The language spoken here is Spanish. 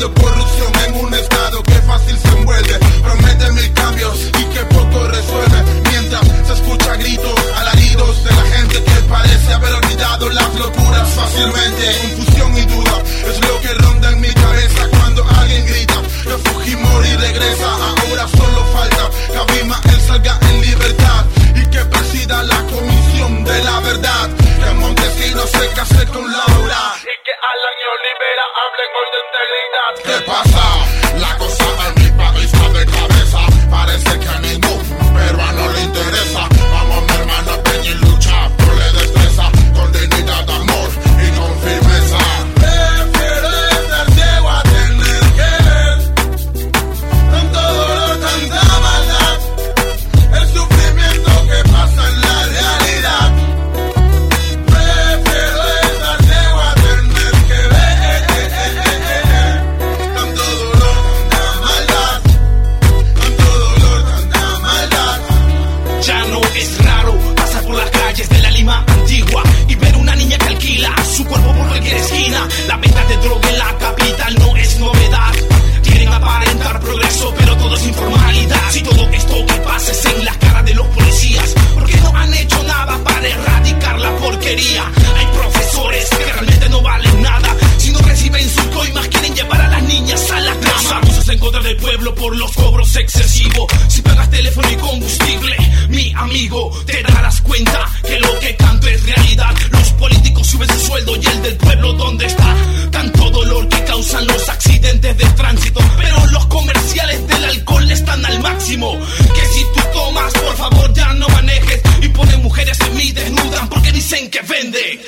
de corrupción. hablen hoy de integridad. ¿Qué pasa? Hay profesores que realmente no valen nada. Si no reciben sus coimas, quieren llevar a las niñas a la cama. abusos en contra del pueblo por los cobros excesivos. Si pagas teléfono y combustible, mi amigo, te darás cuenta que lo que canto es realidad. Los políticos suben su sueldo y el del pueblo, ¿dónde está? Tanto dolor que causan los accidentes de tránsito. Pero los comerciales del alcohol están al máximo. Que si tú tomas, por favor, ya no manejes ponen mujeres en mí desnudan porque dicen que vende.